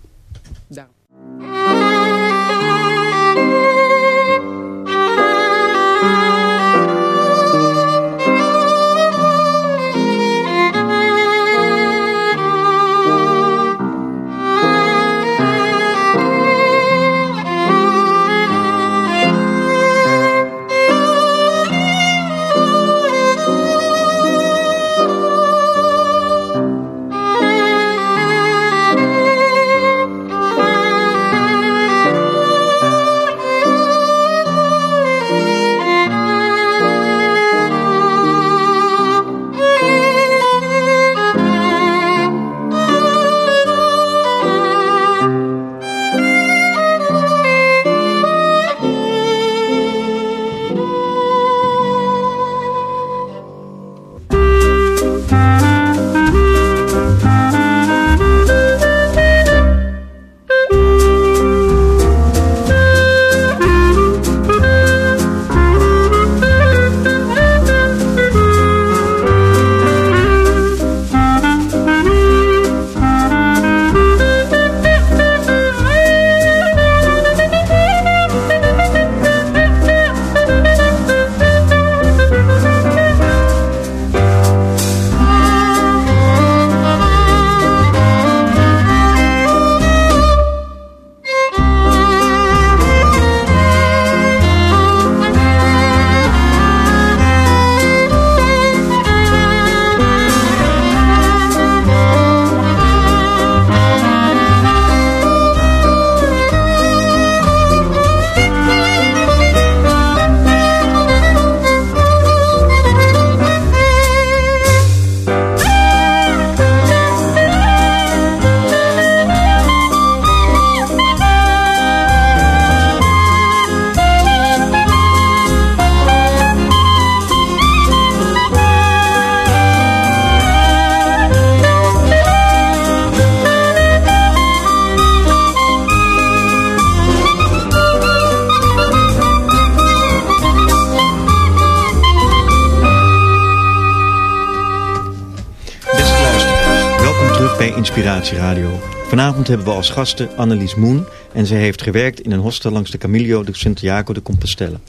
Vanavond hebben we als gasten Annelies Moen en zij heeft gewerkt in een hostel langs de Camillo de Santiago de Compostela.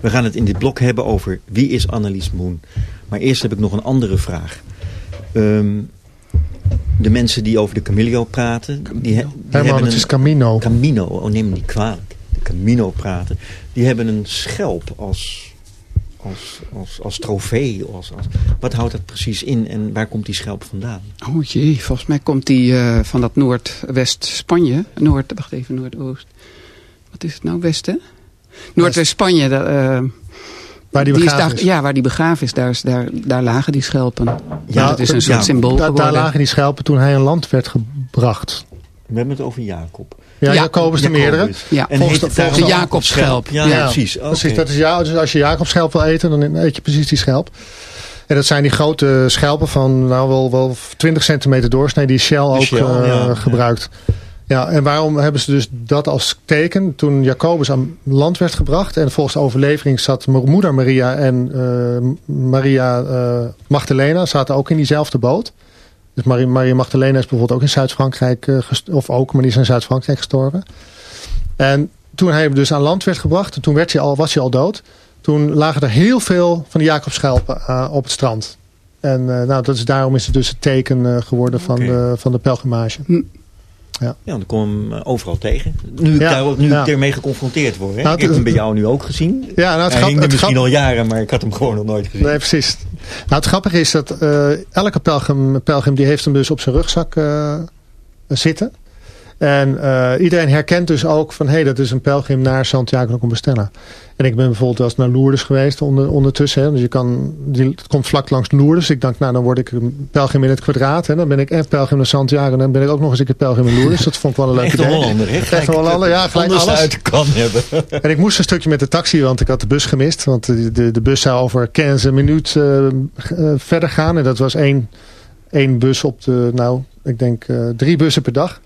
We gaan het in dit blok hebben over wie is Annelies Moen. Maar eerst heb ik nog een andere vraag. Ehm, de mensen die over de Camillo praten, die, he- die hebben het een is Camino. Camino, oh neem me niet kwalijk. De Camino praten, die hebben een schelp als, als, als, als trofee. Als, als, wat houdt dat precies in en waar komt die schelp vandaan? Oh jee, volgens mij komt die eh, van dat Noordwest-Spanje. Noord, wacht even, Noordoost. Wat is het nou, Westen? Noordwest-Spanje, eh, Waar die is begraven daar, is. Ja, waar die begraven is, daar, is daar, daar lagen die schelpen. Ja, Ja, dat is een ja, soort symbool Da- daar lagen die schelpen toen hij aan land werd gebracht. We hebben het over Jacob. Ja, Ja, Jacobus de meerdere. Ja. En Volgens de- volgens Jacobsschelp. Ja, Ja. precies. Precies, dat is ja, dus als je Jacobsschelp wil eten, dan eet je precies die schelp. En dat zijn die grote schelpen van nou wel, wel 20 centimeter doorsnee die Shell ook Shell, eh, ja. gebruikt. Ja, en waarom hebben ze dus dat als teken? Toen Jacobus aan land werd gebracht en volgens de overlevering zat mijn moeder Maria en eh, Maria eh, Magdalena zaten ook in diezelfde boot. Dus Maria, Maria Magdalena is bijvoorbeeld ook in Zuid-Frankrijk, eh, of ook, maar die is in Zuid-Frankrijk gestorven. En toen hij dus aan land werd gebracht, en toen werd hij al, was hij al dood. Toen lagen er heel veel van de Jacobsschelpen eh, op het strand. En eh, nou, dat is, daarom is het dus het teken eh, geworden van, de, van de pelgrimage. Ja, dan kom hem eh, overal tegen. Nu ik, Ja, daar, nu ja. ik ermee geconfronteerd word. Hè? Nou, ik heb hem bij jou nu ook gezien. Ja, nou, het, Hij grap, hing er het, misschien grap- al jaren, maar ik had hem gewoon nog nooit gezien. Nee, precies. Nou, het grappige is dat eh, elke pelgrim, pelgrim die heeft hem dus op zijn rugzak eh, zitten. En eh, iedereen herkent dus ook van, hé, hey, dat is een pelgrim naar Santiago de Compostela. En ik ben bijvoorbeeld wel eens naar Lourdes geweest onder, ondertussen. Hè. Dus je kan, die, het komt vlak langs Lourdes. Ik dacht, nou, dan word ik een pelgrim in het kwadraat. Hè. Dan ben ik en pelgrim naar Santiago. En dan ben ik ook nog eens een keer pelgrim in Lourdes. Dat vond ik wel een leuk Echt een idee. Hollander, hè? Echt een Hollander, ja, gelijk alles. uit kan hebben. *laughs* En ik moest een stukje met de taxi, want ik had de bus gemist. Want de, de, de bus zou over 15 minuten eh, eh, verder gaan. En dat was één, één bus op de, nou, ik denk drie bussen per dag.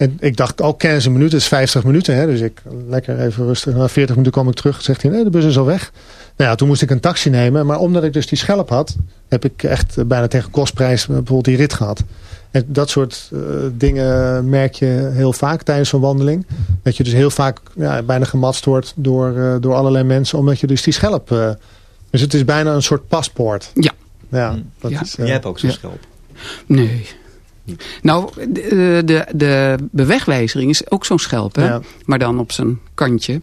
En ik dacht ook 15 minuten, dat is 50 minuten. Hè? Dus ik lekker even rustig. Na 40 minuten kwam ik terug. Zegt hij, nee, de bus is al weg. Nou ja, toen moest ik een taxi nemen. Maar omdat ik dus die schelp had, heb ik echt eh, bijna tegen kostprijs eh, bijvoorbeeld die rit gehad. En dat soort eh, dingen merk je heel vaak tijdens zo'n wandeling. Dat je dus heel vaak ja, bijna gematst wordt door, eh, door allerlei mensen. Omdat je dus die schelp... eh, dus het is bijna een soort paspoort. Ja. Ja, Mm. dat Ja. is... Jij hebt ook zo'n ja. schelp. Nee. Nou, de, de, de bewegwijzering is ook zo'n schelp, hè? Ja. maar dan op zijn kantje.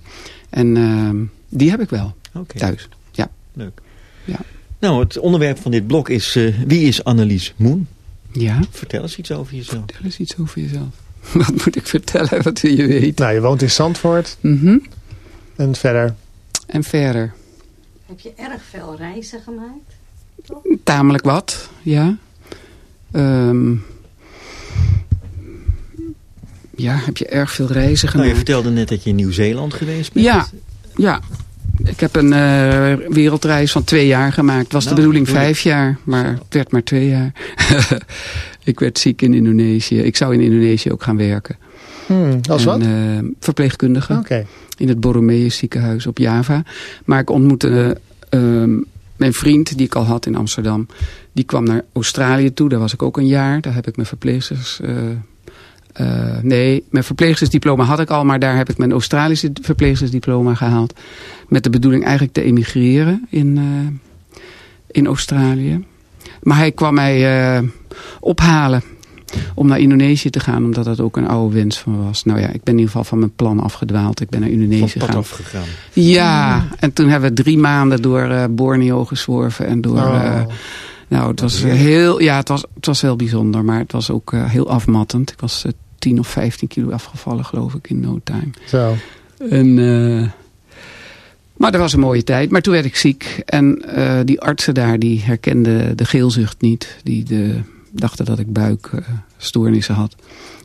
En ehm, die heb ik wel Oké, thuis. Ja. leuk. Ja. Nou, het onderwerp van dit blok is... eh, wie is Annelies Moen? Ja, Vertel eens iets over jezelf. vertel eens iets over jezelf. *laughs* Wat moet ik vertellen, wat wil je weten? Nou, je woont in Zandvoort. Mhm. En verder... En verder? Heb je erg veel reizen gemaakt? Tamelijk wat, ja. Ehm, ja, heb je erg veel reizen Nou, gemaakt? je vertelde net dat je in Nieuw-Zeeland geweest bent. Ja, ja. Ik heb een eh, wereldreis van twee jaar gemaakt. Het was Nou, de bedoeling bedoel ik. vijf jaar, maar het werd maar twee jaar. *laughs* ik werd ziek in Indonesië. Ik zou in Indonesië ook gaan werken. Hmm, als wat? Eh, verpleegkundige Oké. in het Borromeus ziekenhuis op Java. Maar ik ontmoette eh, ehm, mijn vriend, die ik al had in Amsterdam. Die kwam naar Australië toe. Daar was ik ook een jaar. Daar heb ik mijn verpleegsters... eh, nee, mijn verpleegstersdiploma had ik al, maar daar heb ik mijn Australische verpleegstersdiploma gehaald. Met de bedoeling eigenlijk te emigreren in, eh, in Australië. Maar hij kwam mij eh, ophalen om naar Indonesië te gaan, omdat dat ook een oude wens van was. Nou ja, ik ben in ieder geval van mijn plan afgedwaald. Ik ben naar Indonesië gegaan. afgegaan. Ja, en toen hebben we drie maanden door Borneo gezworven en door... Oh. nou, het was heel, ja, het was, het was heel bijzonder, maar het was ook heel afmattend. Ik was 10 of 15 kilo afgevallen, geloof ik, in no time. Zo. En, eh, maar dat was een mooie tijd. Maar toen werd ik ziek. En eh, die artsen daar, die herkenden de geelzucht niet. Die de, dachten dat ik buikstoornissen had.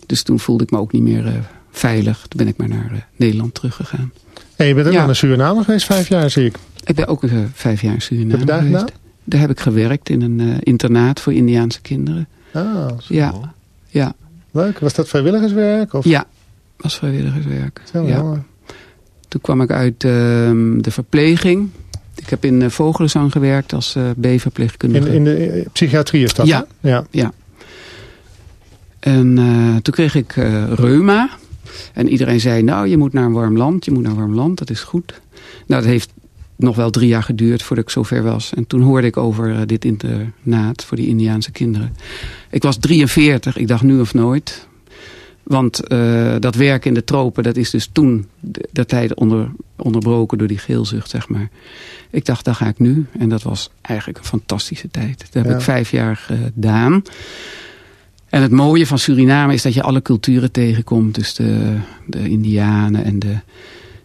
Dus toen voelde ik me ook niet meer eh, veilig. Toen ben ik maar naar Nederland teruggegaan. En je bent ook Ja. naar Suriname geweest, vijf jaar zie ik. Ik ben ook vijf jaar in Suriname heb je daar geweest. gedaan? Daar heb ik gewerkt in een internaat voor Indiaanse kinderen. Ah, Ja, ja, leuk. Was dat vrijwilligerswerk? Of? ja. Was vrijwilligerswerk. Ja. Toen kwam ik uit ehm, de verpleging. Ik heb in uh, Vogelenzang gewerkt als uh, B-verpleegkundige. In, in de eh, psychiatrie is dat? Ja. hè? ja. Ja. En uh, toen kreeg ik uh, reuma. En iedereen zei, nou, je moet naar een warm land. Je moet naar een warm land, dat is goed. Nou, dat heeft nog wel drie jaar geduurd voordat ik zover was. En toen hoorde ik over uh, dit internaat voor die Indiaanse kinderen. Ik was 43, ik dacht nu of nooit. Want uh, dat werk in de tropen, dat is dus toen de, de tijd onder, onderbroken door die geelzucht, zeg maar. Ik dacht, daar ga ik nu. En dat was eigenlijk een fantastische tijd. Dat heb Ja. ik vijf jaar gedaan. En het mooie van Suriname is dat je alle culturen tegenkomt. Dus de, de Indianen en de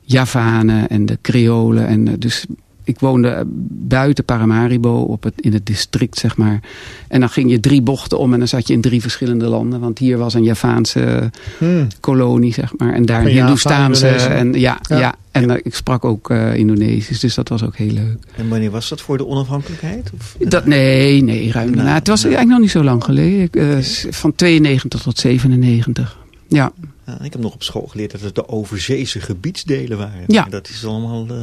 Javanen en de Creolen. En uh, dus ik woonde buiten Paramaribo op het, in het district, zeg maar. En dan ging je drie bochten om en dan zat je in drie verschillende landen. Want hier was een Javaanse Hmm. kolonie, zeg maar. En daar een Hindoestaanse. En, ja, Ja. ja. en eh, ik sprak ook eh, Indonesisch, dus dat was ook heel leuk. En wanneer was dat voor de onafhankelijkheid? Of, Dat, nee, nee, ruim daarna. Nou, Het was nou. eigenlijk nog niet zo lang geleden. Ik, eh, van 92 tot 97. Ja, Ja, ik heb nog op school geleerd dat het de overzeese gebiedsdelen waren. Ja. Maar Dat is allemaal... eh,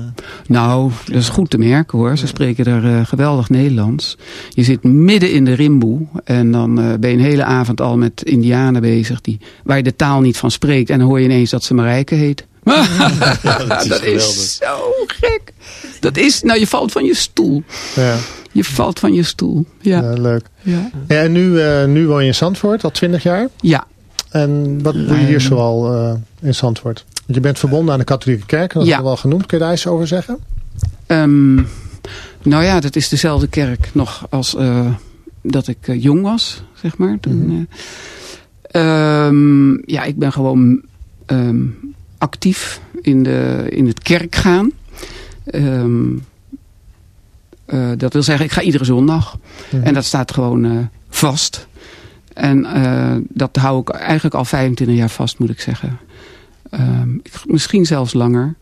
nou, dat is goed te merken hoor. Ze spreken daar eh, geweldig Nederlands. Je zit midden in de rimboe. En dan eh, ben je een hele avond al met indianen bezig. Die, waar je de taal niet van spreekt. En dan hoor je ineens dat ze Marijke heet. *laughs* *laughs* dat is dat geweldig. is zo gek. Dat is, nou je valt van je stoel. Ja, Je valt van je stoel. Ja, ja, leuk. ja. Ja, en nu, eh, nu woon je in Zandvoort, al 20 jaar. ja. En wat doe je hier zoal eh, in Zandvoort? Je bent verbonden aan de katholieke kerk, dat Ja. hebben we al genoemd. Kun je daar iets over zeggen? Ehm, nou ja, dat is dezelfde kerk nog als eh, dat ik eh, jong was, zeg maar. Toen, eh. Ehm, ja, ik ben gewoon ehm, actief in, de, in het kerk gaan. Ehm, dat wil zeggen, ik ga iedere zondag. Mhm. En dat staat gewoon vast. En eh, dat hou ik eigenlijk al 25 jaar vast, moet ik zeggen. Ehm, ik- misschien zelfs langer.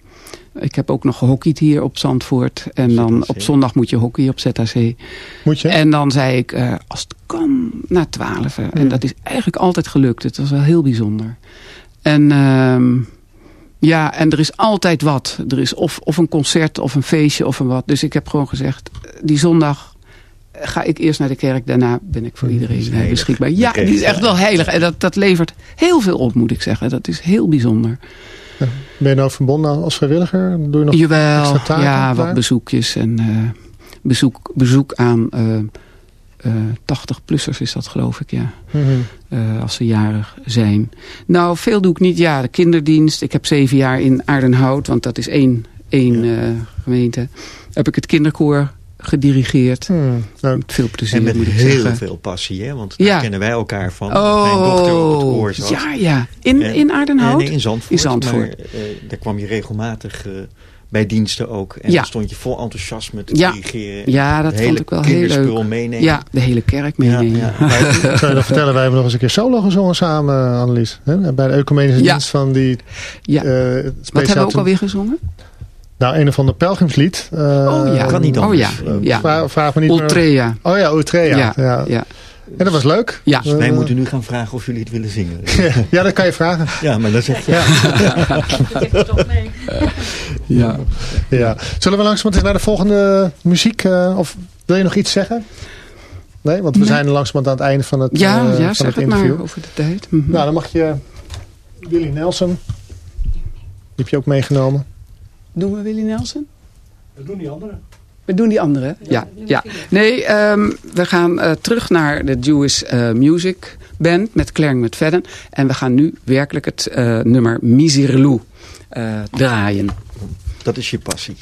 Ik heb ook nog gehockeyd hier op Zandvoort. En dan op zondag moet je hockey op ZHC. Moet je? En dan zei ik, eh, als het kan, na twaalf. En dat is eigenlijk altijd gelukt. Het was wel heel bijzonder. En ehm, ja, en er is altijd wat. Er is of, of een concert of een feestje of een wat. Dus ik heb gewoon gezegd, die zondag ga ik eerst naar de kerk. Daarna ben ik voor Hmm, iedereen eh, beschikbaar. Ja, die is echt wel heilig. En dat, dat levert heel veel op, moet ik zeggen. Dat is heel bijzonder. Ben je nou verbonden als vrijwilliger? Doe je nog Jawel, extra taken ja, daar? wat bezoekjes en eh, bezoek, bezoek aan eh, eh, 80-plussers is dat geloof ik, ja. Mhm. als ze jarig zijn. Nou, veel doe ik niet. Ja, de kinderdienst. Ik heb zeven jaar in Aardenhout, want dat is één, één gemeente. Heb ik het kinderkoor gedirigeerd. Hmm. Nou, Met veel plezier, en met moet ik heel zeggen. veel passie, hè? Want daar Ja. kennen wij elkaar van. Mijn dochter op het koor Oh, zat. ja, ja. In, En- in Aardenhout? Nee, in Zandvoort. In Zandvoort. Maar eh, daar kwam je regelmatig eh, bij diensten ook. En Ja. dan stond je vol enthousiasme te Ja. dirigeren. Ja, dat vond ik wel heel kinderspul leuk. meenemen. Ja, de hele kerk Ja, meenemen. ja. Maar *laughs* ik zou je nog vertellen, wij hebben nog eens een keer solo gezongen samen, Annelies. Hè? Bij de ecumenische Ja. dienst van die... Ja. eh, Wat hebben we ook alweer gezongen? Nou, een of ander pelgrimslied. Eh, Oh ja. kan niet Oh anders. ja. eh, ja. Vraag, vraag me niet meer-. Oh ja, Ultrea. Ja. Ja, Ja. ja. En dat was leuk. Ja. Eh, wij moeten nu gaan vragen of jullie het willen zingen. *laughs* ja, dat kan je vragen. ja, maar dan zeg je... Dat *laughs* is toch mee. *laughs* ja. Ja. Zullen we langzamerhand eens naar de volgende muziek? eh, of wil je nog iets zeggen? Nee, want we Nee. zijn langzamerhand aan het einde van het, Ja, eh, ja van zeg het interview. maar over de tijd. Mhm. Nou, dan mag je Willy Nelson. Die heb je ook meegenomen. Doen we Willy Nelson? We doen die andere. We doen die andere. Ja, ja. Nee, ehm, we gaan eh, terug naar de Jewish eh, Music Band met Claire McFadden. En we gaan nu werkelijk het eh, nummer Miserlou eh draaien. Dat is je passie.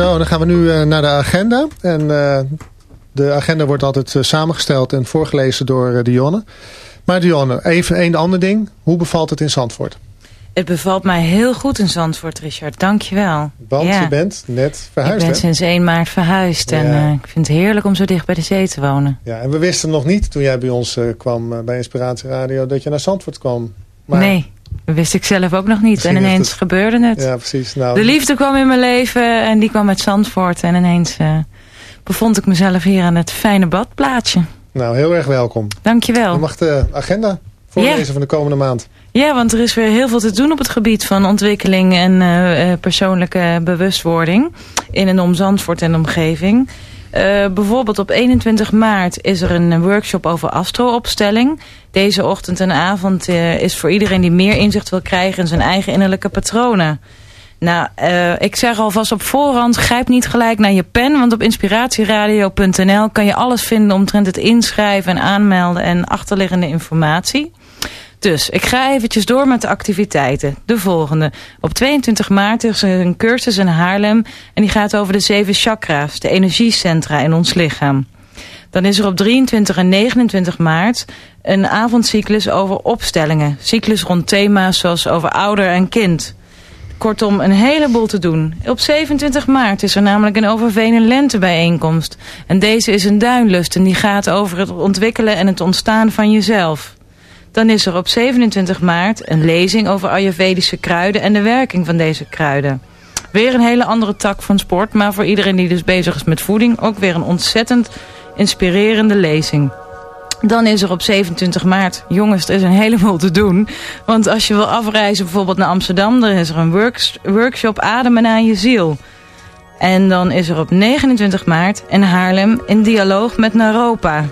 Zo, dan gaan we nu eh, naar de agenda. En eh, de agenda wordt altijd eh, samengesteld en voorgelezen door Dionne. Maar Dionne, even een ander ding. Hoe bevalt het in Zandvoort? Het bevalt mij heel goed in Zandvoort, Richard. Dank je wel. Want Ja. je bent net Ik verhuisd, ben hè? sinds 1 maart verhuisd en ik vind het heerlijk om zo dicht bij de zee te wonen. Ja, en we wisten nog niet toen jij bij ons kwam bij Inspiratie Radio dat je naar Zandvoort kwam. Maar, Nee, wist ik zelf ook nog niet. Misschien En ineens het- gebeurde het. Ja, precies. Nou, De liefde kwam in mijn leven en die kwam uit Zandvoort. En ineens eh, bevond ik mezelf hier aan het fijne badplaatsje. nou, heel erg welkom. Dankjewel. Je mag de agenda voorlezen van de komende maand. Ja, want er is weer heel veel te doen op het gebied van ontwikkeling en eh, eh, persoonlijke bewustwording in en om Zandvoort en omgeving. Eh, bijvoorbeeld op 21 maart is er een workshop over astroopstelling. Deze ochtend en avond eh, is voor iedereen die meer inzicht wil krijgen in zijn eigen innerlijke patronen. Nou, eh, ik zeg alvast op voorhand, grijp niet gelijk naar je pen, want op inspiratieradio.nl kan je alles vinden omtrent het inschrijven en aanmelden en achterliggende informatie. Dus, ik ga eventjes door met de activiteiten. De volgende. Op 22 maart is er een cursus in Haarlem en die gaat over de zeven chakra's, de energiecentra in ons lichaam. Dan is er op 23 en 29 maart een avondcyclus over opstellingen. Cyclus rond thema's zoals over ouder en kind. Kortom, een heleboel te doen. Op 27 maart is er namelijk een Overveen en Lente bijeenkomst. En deze is een duinlust en die gaat over het ontwikkelen en het ontstaan van jezelf. Dan is er op 27 maart een lezing over Ayurvedische kruiden en de werking van deze kruiden. Weer een hele andere tak van sport, maar voor iedereen die dus bezig is met voeding ook weer een ontzettend inspirerende lezing. Dan is er op 27 maart, jongens, er is een heleboel te doen. Want als je wil afreizen bijvoorbeeld naar Amsterdam, dan is er een works- workshop Ademen aan je ziel. En dan is er op 29 maart in Haarlem een dialoog met Naropa.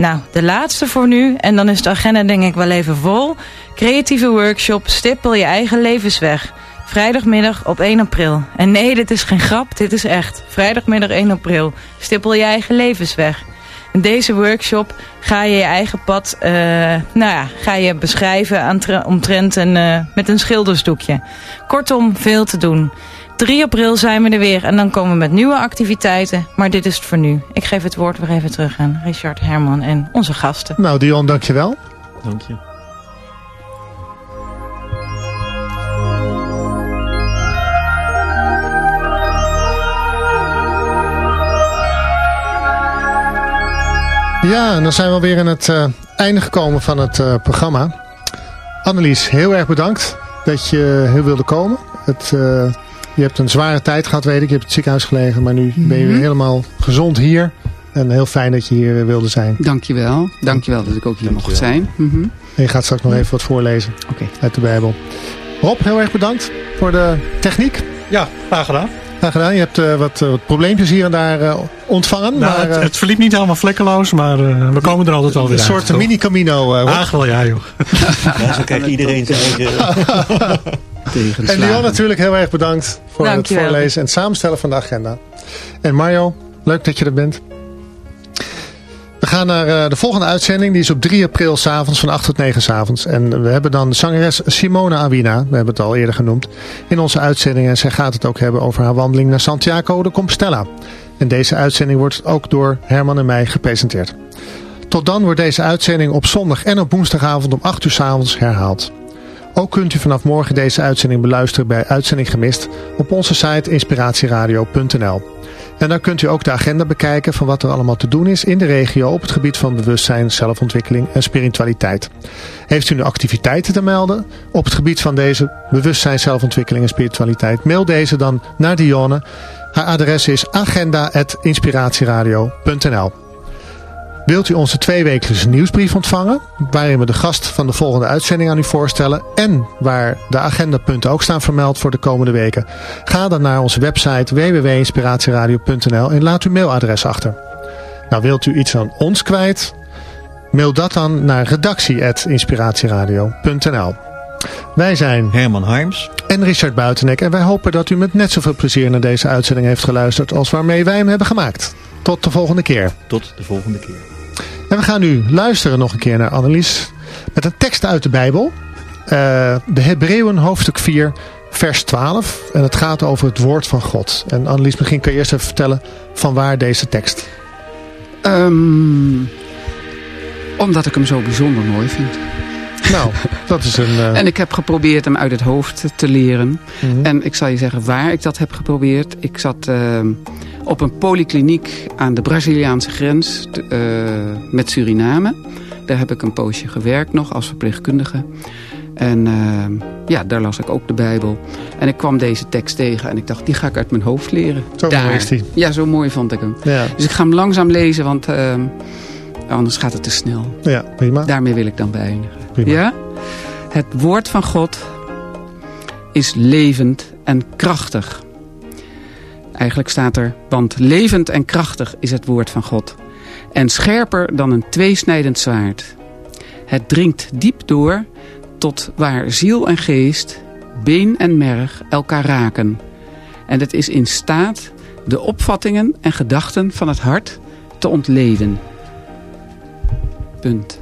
Nou, de laatste voor nu, en dan is de agenda denk ik wel even vol. Creatieve workshop Stippel je eigen levensweg. Vrijdagmiddag op 1 april. En nee, dit is geen grap, dit is echt. Vrijdagmiddag 1 april. Stippel je eigen levensweg. In deze workshop ga je je eigen pad eh, nou ja, ga je beschrijven aan tre- omtrent een, eh, met een schildersdoekje. Kortom, veel te doen. 3 april zijn we er weer en dan komen we met nieuwe activiteiten. Maar dit is het voor nu. Ik geef het woord weer even terug aan Richard Herman en onze gasten. Nou, Dion, dankjewel. Dank je. Ja, en dan zijn we alweer aan het eh, einde gekomen van het eh, programma. Annelies, heel erg bedankt dat je heel wilde komen. Het, eh, je hebt een zware tijd gehad, weet ik. Je hebt in het ziekenhuis gelegen, maar nu ben je weer Mhm. helemaal gezond hier. En heel fijn dat je hier wilde zijn. Dankjewel. Dankjewel dat ik ook hier mocht zijn. Mhm. En je gaat straks nog even wat voorlezen Oké. uit de Bijbel. Rob, heel erg bedankt voor de techniek. Ja, graag gedaan. Graag gedaan. Je hebt eh, wat, eh, wat probleempjes hier en daar eh, ontvangen. Nou, maar het, eh, het verliep niet helemaal vlekkeloos, maar eh, we komen er altijd wel weer een soort mini-camino. Ach, wel ja, joh. *laughs* Ja, zo kijkt iedereen *laughs* zijn eigen... *laughs* En Leon natuurlijk heel erg bedankt voor Dankjewel. het voorlezen en het samenstellen van de agenda. En Mario, leuk dat je er bent. We gaan naar eh, de volgende uitzending. Die is op 3 april s'avonds van 8 tot 9 s'avonds. En we hebben dan zangeres Simona Awina, we hebben het al eerder genoemd, in onze uitzending. En zij gaat het ook hebben over haar wandeling naar Santiago de Compostela. En deze uitzending wordt ook door Herman en mij gepresenteerd. Tot dan wordt deze uitzending op zondag en op woensdagavond om 8 uur s'avonds herhaald. Ook kunt u vanaf morgen deze uitzending beluisteren bij Uitzending Gemist op onze site inspiratieradio.nl. En dan kunt u ook de agenda bekijken van wat er allemaal te doen is in de regio op het gebied van bewustzijn, zelfontwikkeling en spiritualiteit. Heeft u nu activiteiten te melden op het gebied van deze bewustzijn, zelfontwikkeling en spiritualiteit? Mail deze dan naar Dionne. Haar adres is agenda.inspiratieradio.nl. Wilt u onze tweewekelijkse nieuwsbrief ontvangen, waarin we de gast van de volgende uitzending aan u voorstellen en waar de agendapunten ook staan vermeld voor de komende weken? Ga dan naar onze website www.inspiratieradio.nl en laat uw mailadres achter. Nou, wilt u iets aan ons kwijt? Mail dat dan naar redactie.inspiratieradio.nl Wij zijn Herman Harms. en Richard Buitenek en wij hopen dat u met net zoveel plezier naar deze uitzending heeft geluisterd als waarmee wij hem hebben gemaakt. Tot de volgende keer. Tot de volgende keer. En we gaan nu luisteren nog een keer naar Annelies met een tekst uit de Bijbel. Eh, de Hebreeën hoofdstuk 4 vers 12. En het gaat over het woord van God. En Annelies, misschien kan je eerst even vertellen van waar deze tekst. Ehm, omdat ik hem zo bijzonder mooi vind. Nou, dat is een... eh, En ik heb geprobeerd hem uit het hoofd te leren. mhm. En ik zal je zeggen waar ik dat heb geprobeerd. Ik zat ehm, op een polykliniek aan de Braziliaanse grens eh, met Suriname. Daar heb ik een poosje gewerkt nog als verpleegkundige. En ehm, ja, daar las ik ook de Bijbel. En ik kwam deze tekst tegen en ik dacht, die ga ik uit mijn hoofd leren. Zo Daar. mooi is die. Ja, zo mooi vond ik hem. Ja, Dus ik ga hem langzaam lezen, want ehm, anders gaat het te snel. ja, prima. Daarmee wil ik dan beëindigen. Ja? Het woord van God is levend en krachtig. Eigenlijk staat er, want levend en krachtig is het woord van God. En scherper dan een tweesnijdend zwaard. Het dringt diep door tot waar ziel en geest, been en merg elkaar raken. En het is in staat de opvattingen en gedachten van het hart te ontleden. Punt.